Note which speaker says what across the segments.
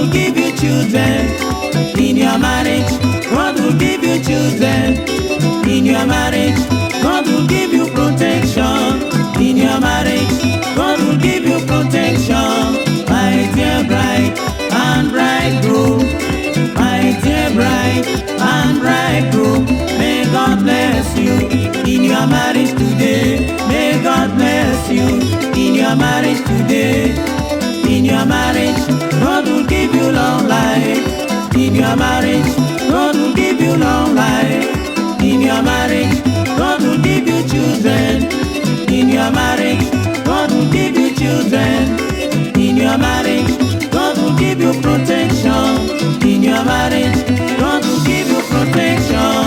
Speaker 1: will give you children in your marriage. God will give you children in your marriage. God will give you protection in your marriage. God will give you protection, my dear bride and bridegroom. My dear bride and bridegroom, may God bless you in your marriage today. May God bless you in your marriage today. In your marriage, your marriage, God will give you long life. In your marriage, God will give you children. In your marriage, God will give you children. In your marriage, God will give you protection. In your marriage, God will give you protection.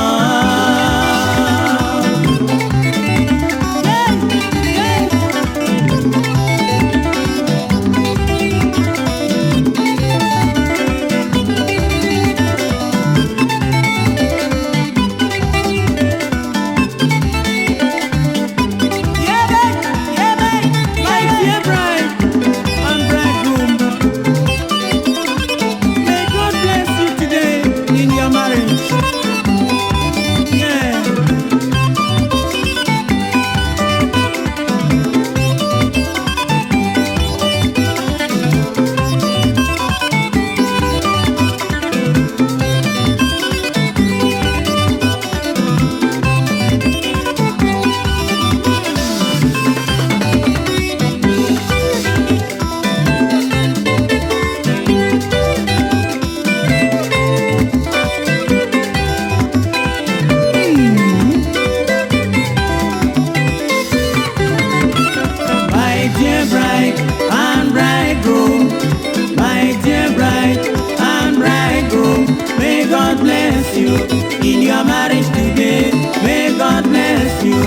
Speaker 1: In your marriage today. May God bless you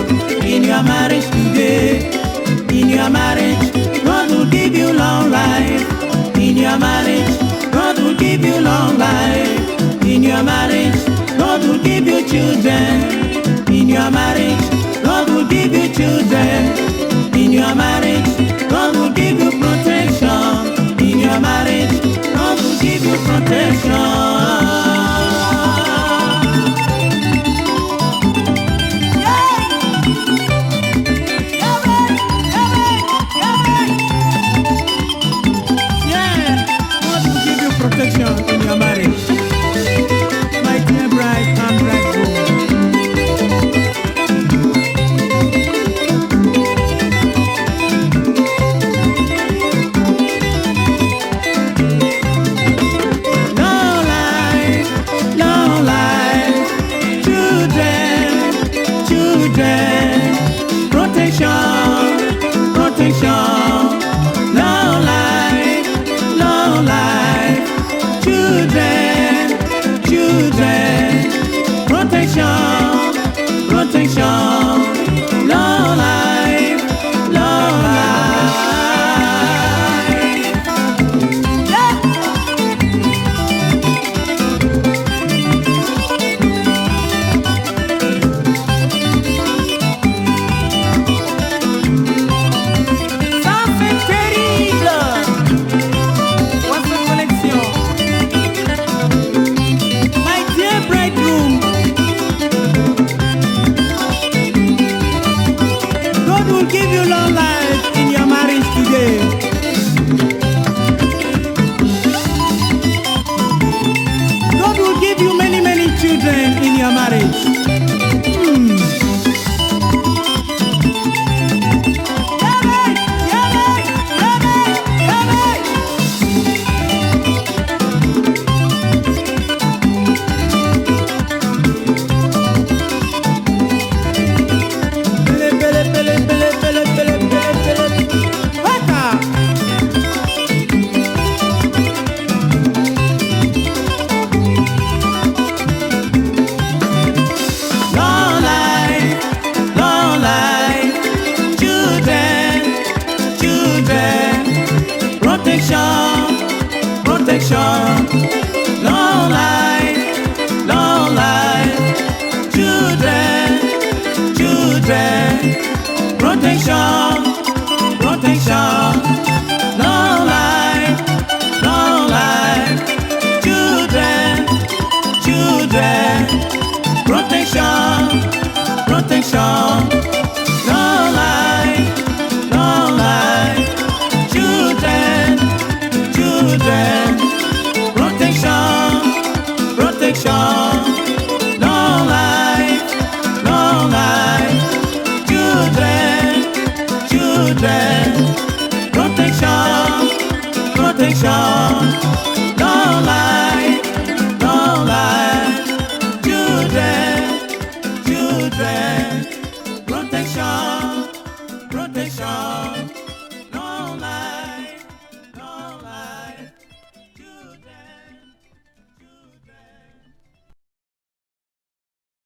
Speaker 1: in your marriage today. In your marriage, God will give you long life. In your marriage, God will give you long life. In your marriage, God will give you children. In your marriage, God will give you children. In your marriage, God will give you protection. In your marriage, God will give you protection. Protection, protection.